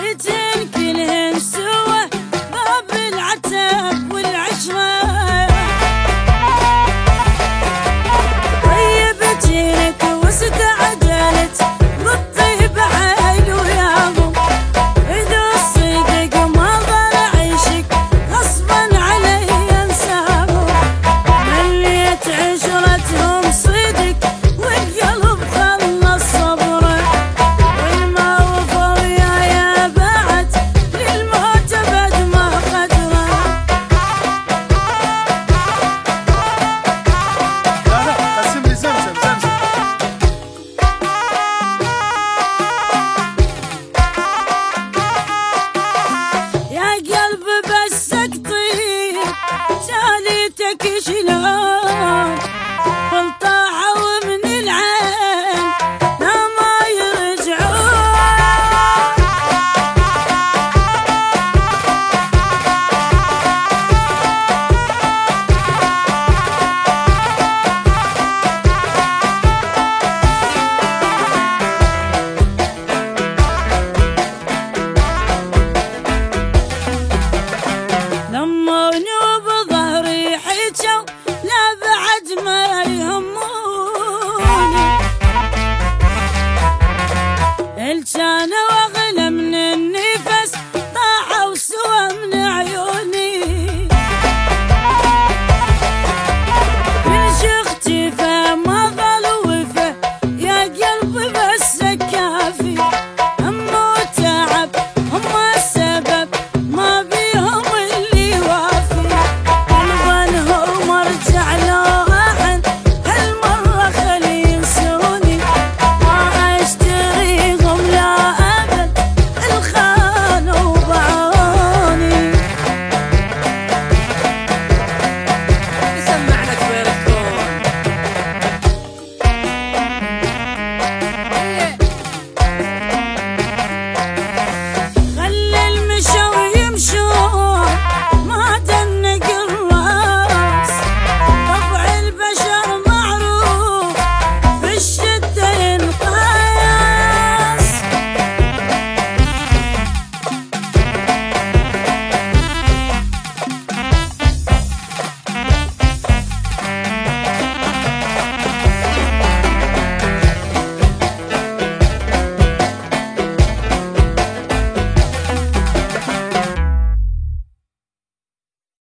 내 집. 一起聊。